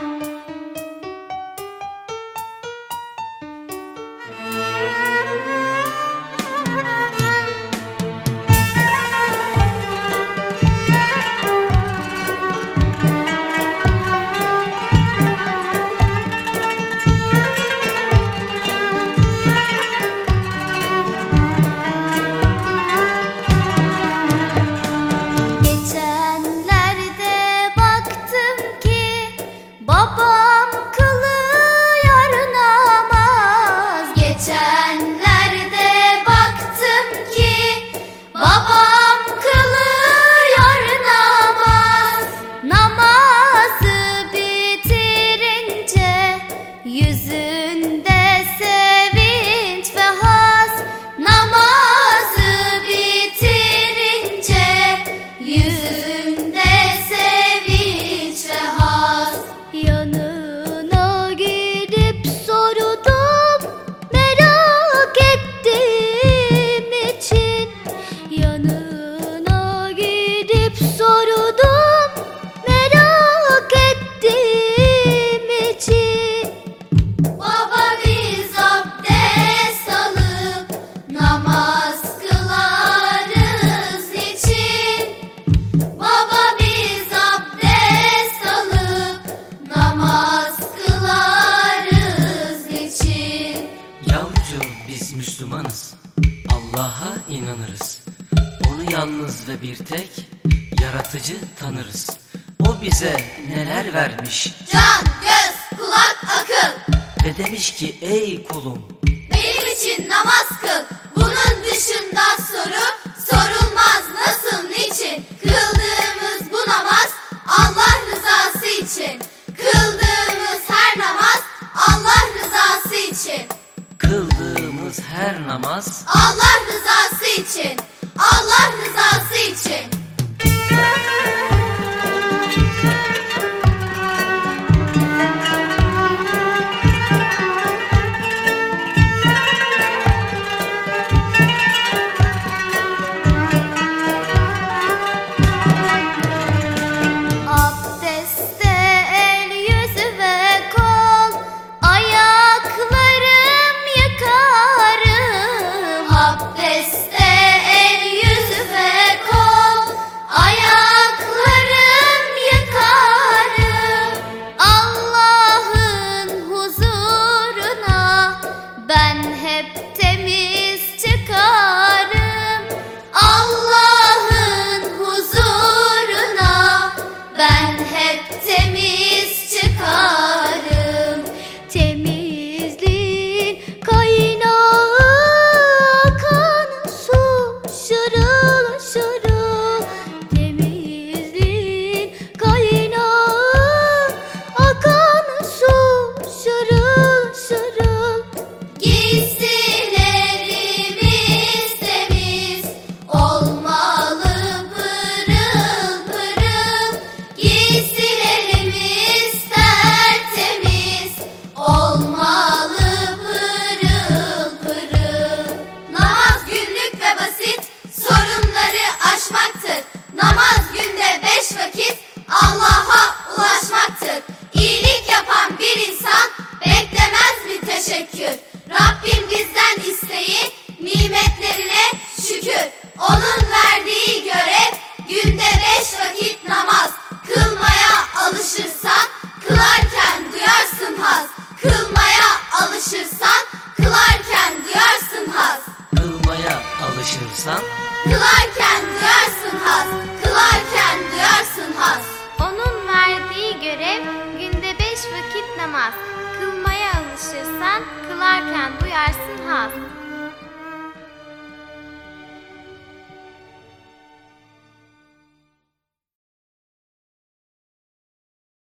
Bye. Müslümanız. Allah'a inanırız. Onu yalnız ve bir tek Yaratıcı tanırız. O bize neler vermiş? Can, göz, kulak, akıl. Ve demiş ki ey kulum Benim için namaz kıl. yaramaz. Allah rızası için. Allah rızası Yes. Kılarken duyarsın haz, kılarken duyarsın haz. Onun verdiği görev günde beş vakit namaz. Kılmaya alışırsan kılarken duyarsın haz.